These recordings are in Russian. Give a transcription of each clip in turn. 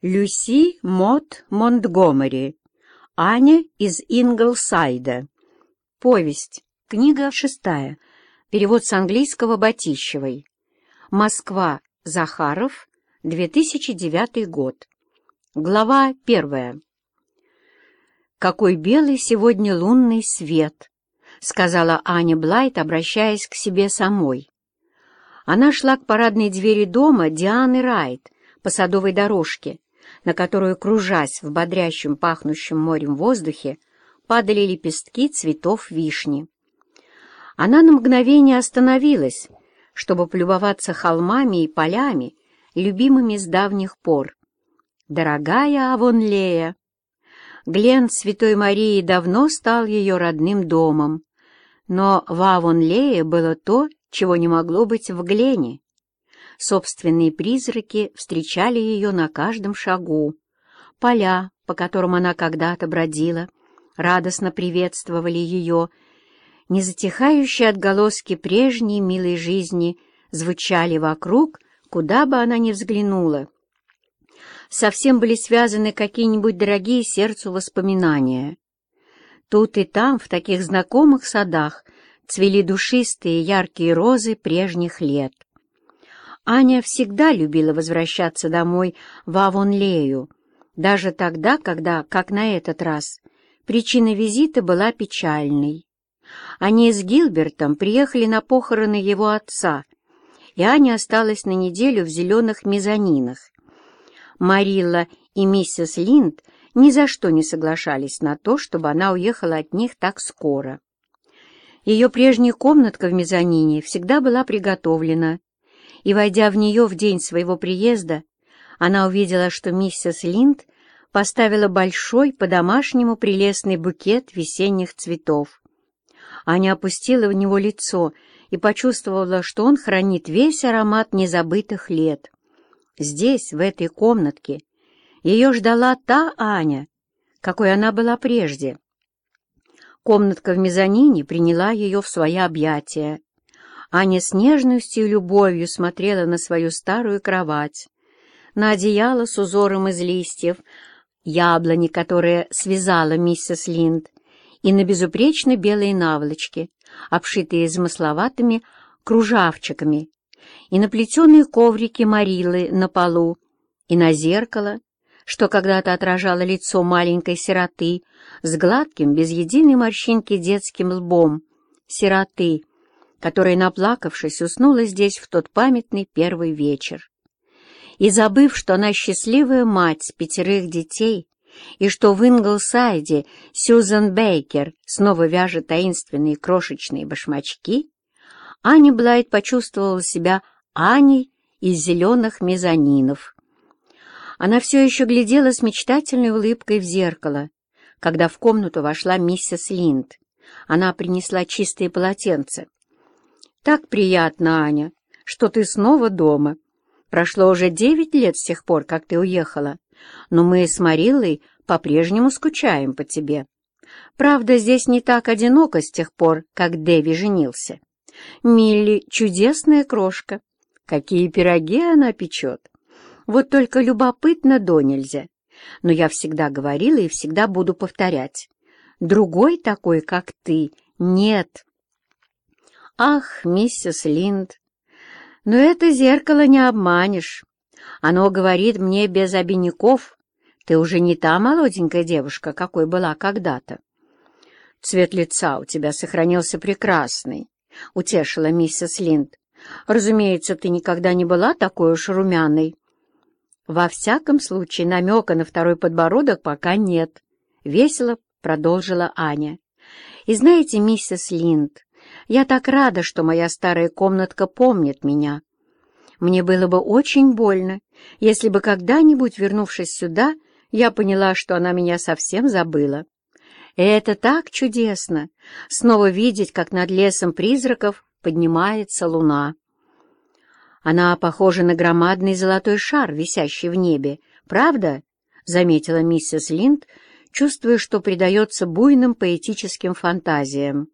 Люси Мот Монтгомери. Аня из Инглсайда. Повесть. Книга шестая. Перевод с английского Батищевой. Москва. Захаров. 2009 год. Глава первая. «Какой белый сегодня лунный свет!» — сказала Аня Блайт, обращаясь к себе самой. Она шла к парадной двери дома Дианы Райт по садовой дорожке, на которую, кружась в бодрящем пахнущем морем воздухе, падали лепестки цветов вишни. Она на мгновение остановилась, чтобы полюбоваться холмами и полями, любимыми с давних пор. Дорогая Авонлея! Глен Святой Марии давно стал ее родным домом, но в Авонлее было то, чего не могло быть в Глене. Собственные призраки встречали ее на каждом шагу. Поля, по которым она когда-то бродила, радостно приветствовали ее. Незатихающие отголоски прежней милой жизни звучали вокруг, куда бы она ни взглянула. Совсем были связаны какие-нибудь дорогие сердцу воспоминания. Тут и там, в таких знакомых садах, цвели душистые яркие розы прежних лет. Аня всегда любила возвращаться домой в Авонлею, даже тогда, когда, как на этот раз, причина визита была печальной. Они с Гилбертом приехали на похороны его отца, и Аня осталась на неделю в зеленых мезонинах. Марилла и миссис Линд ни за что не соглашались на то, чтобы она уехала от них так скоро. Ее прежняя комнатка в мезонине всегда была приготовлена, и, войдя в нее в день своего приезда, она увидела, что миссис Линд поставила большой, по-домашнему прелестный букет весенних цветов. Аня опустила в него лицо и почувствовала, что он хранит весь аромат незабытых лет. Здесь, в этой комнатке, ее ждала та Аня, какой она была прежде. Комнатка в мезонине приняла ее в свои объятия, Аня с нежностью и любовью смотрела на свою старую кровать, на одеяло с узором из листьев, яблони, которые связала миссис Линд, и на безупречно белые наволочки, обшитые замысловатыми кружавчиками, и на плетеные коврики Марилы на полу, и на зеркало, что когда-то отражало лицо маленькой сироты с гладким, без единой морщинки детским лбом, сироты, которая, наплакавшись, уснула здесь в тот памятный первый вечер. И забыв, что она счастливая мать пятерых детей, и что в Инглсайде Сьюзен Бейкер снова вяжет таинственные крошечные башмачки, Аня Блайт почувствовала себя Аней из зеленых мезонинов. Она все еще глядела с мечтательной улыбкой в зеркало, когда в комнату вошла миссис Линд. Она принесла чистые полотенца. «Так приятно, Аня, что ты снова дома. Прошло уже девять лет с тех пор, как ты уехала, но мы с Мариллой по-прежнему скучаем по тебе. Правда, здесь не так одиноко с тех пор, как Дэви женился. Милли — чудесная крошка. Какие пироги она печет. Вот только любопытно до нельзя. Но я всегда говорила и всегда буду повторять. Другой такой, как ты, нет. Ах, миссис Линд, но это зеркало не обманешь. Оно говорит мне без обиняков. Ты уже не та молоденькая девушка, какой была когда-то. Цвет лица у тебя сохранился прекрасный, — утешила миссис Линд. Разумеется, ты никогда не была такой уж румяной. Во всяком случае, намека на второй подбородок пока нет, — весело продолжила Аня. И знаете, миссис Линд, я так рада, что моя старая комнатка помнит меня. Мне было бы очень больно, если бы когда-нибудь, вернувшись сюда, я поняла, что она меня совсем забыла. И это так чудесно — снова видеть, как над лесом призраков поднимается луна. Она похожа на громадный золотой шар, висящий в небе, правда? — заметила миссис Линд, чувствуя, что предается буйным поэтическим фантазиям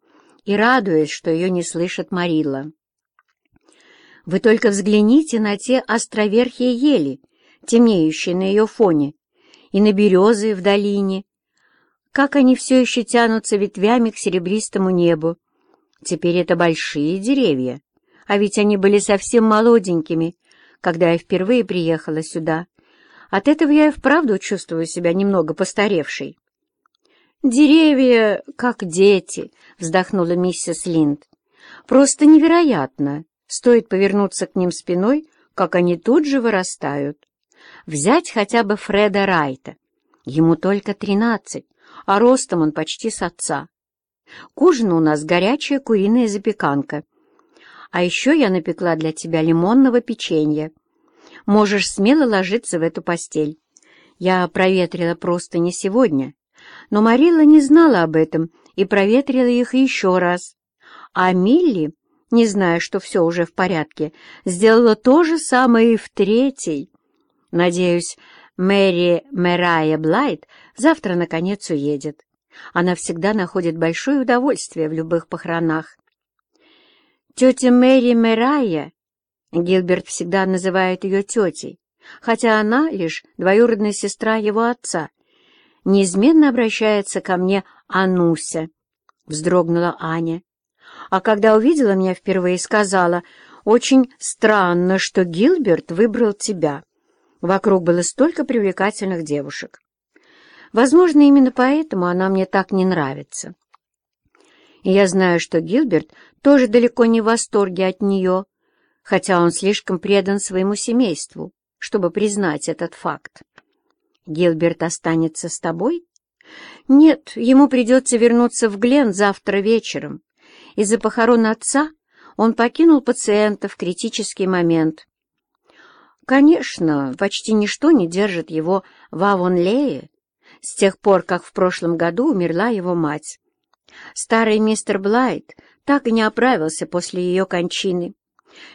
и радуясь, что ее не слышит Марилла. «Вы только взгляните на те островерхие ели, темнеющие на ее фоне, и на березы в долине, как они все еще тянутся ветвями к серебристому небу. Теперь это большие деревья, а ведь они были совсем молоденькими, когда я впервые приехала сюда. От этого я и вправду чувствую себя немного постаревшей. «Деревья, как дети», — вздохнула миссис Линд. «Просто невероятно. Стоит повернуться к ним спиной, как они тут же вырастают. Взять хотя бы Фреда Райта. Ему только тринадцать, а ростом он почти с отца. К ужину у нас горячая куриная запеканка. А еще я напекла для тебя лимонного печенья. Можешь смело ложиться в эту постель. Я проветрила просто не сегодня, но Марила не знала об этом и проветрила их еще раз. А Милли, не зная, что все уже в порядке, сделала то же самое и в третий. Надеюсь, Мэри Мэрайя Блайт завтра, наконец, уедет. Она всегда находит большое удовольствие в любых похоронах. Тетя Мэри Мэрайя, Гилберт всегда называет ее тетей, хотя она лишь двоюродная сестра его отца, неизменно обращается ко мне Ануся, вздрогнула Аня. А когда увидела меня впервые, сказала, «Очень странно, что Гилберт выбрал тебя». Вокруг было столько привлекательных девушек. Возможно, именно поэтому она мне так не нравится. И я знаю, что Гилберт тоже далеко не в восторге от нее, хотя он слишком предан своему семейству, чтобы признать этот факт. Гилберт останется с тобой? Нет, ему придется вернуться в Глен завтра вечером. Из-за похорон отца он покинул пациента в критический момент Конечно, почти ничто не держит его в Авонлее с тех пор, как в прошлом году умерла его мать. Старый мистер Блайт так и не оправился после ее кончины.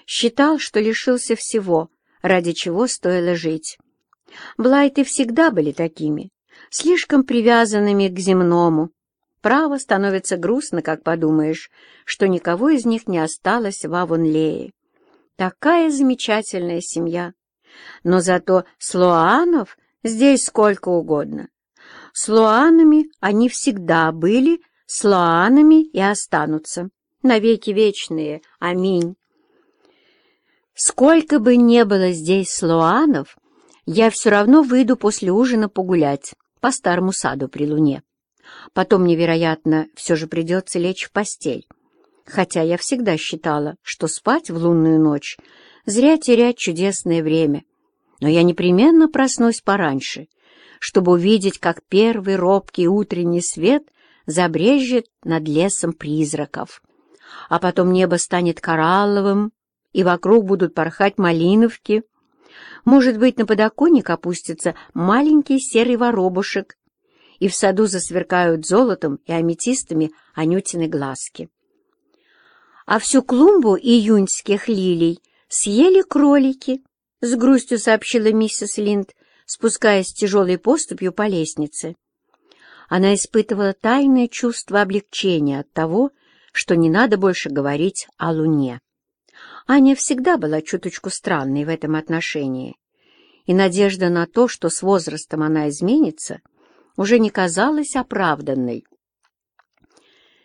Считал, что лишился всего, ради чего стоило жить. Блайты всегда были такими, слишком привязанными к земному. Право становится грустно, как подумаешь, что никого из них не осталось в Авонлее. Такая замечательная семья. Но зато слоанов здесь сколько угодно. Слоанами они всегда были, слоанами и останутся. Навеки вечные. Аминь. Сколько бы не было здесь слоанов, я все равно выйду после ужина погулять по старому саду при луне. Потом мне, вероятно, все же придется лечь в постель. Хотя я всегда считала, что спать в лунную ночь зря терять чудесное время. Но я непременно проснусь пораньше, чтобы увидеть, как первый робкий утренний свет забрежет над лесом призраков. А потом небо станет коралловым, и вокруг будут порхать малиновки. Может быть, на подоконник опустится маленький серый воробушек, и в саду засверкают золотом и аметистами анютины глазки. А всю клумбу июньских лилий съели кролики, — с грустью сообщила миссис Линд, спускаясь тяжелой поступью по лестнице. Она испытывала тайное чувство облегчения от того, что не надо больше говорить о Луне. Аня всегда была чуточку странной в этом отношении, и надежда на то, что с возрастом она изменится, уже не казалась оправданной.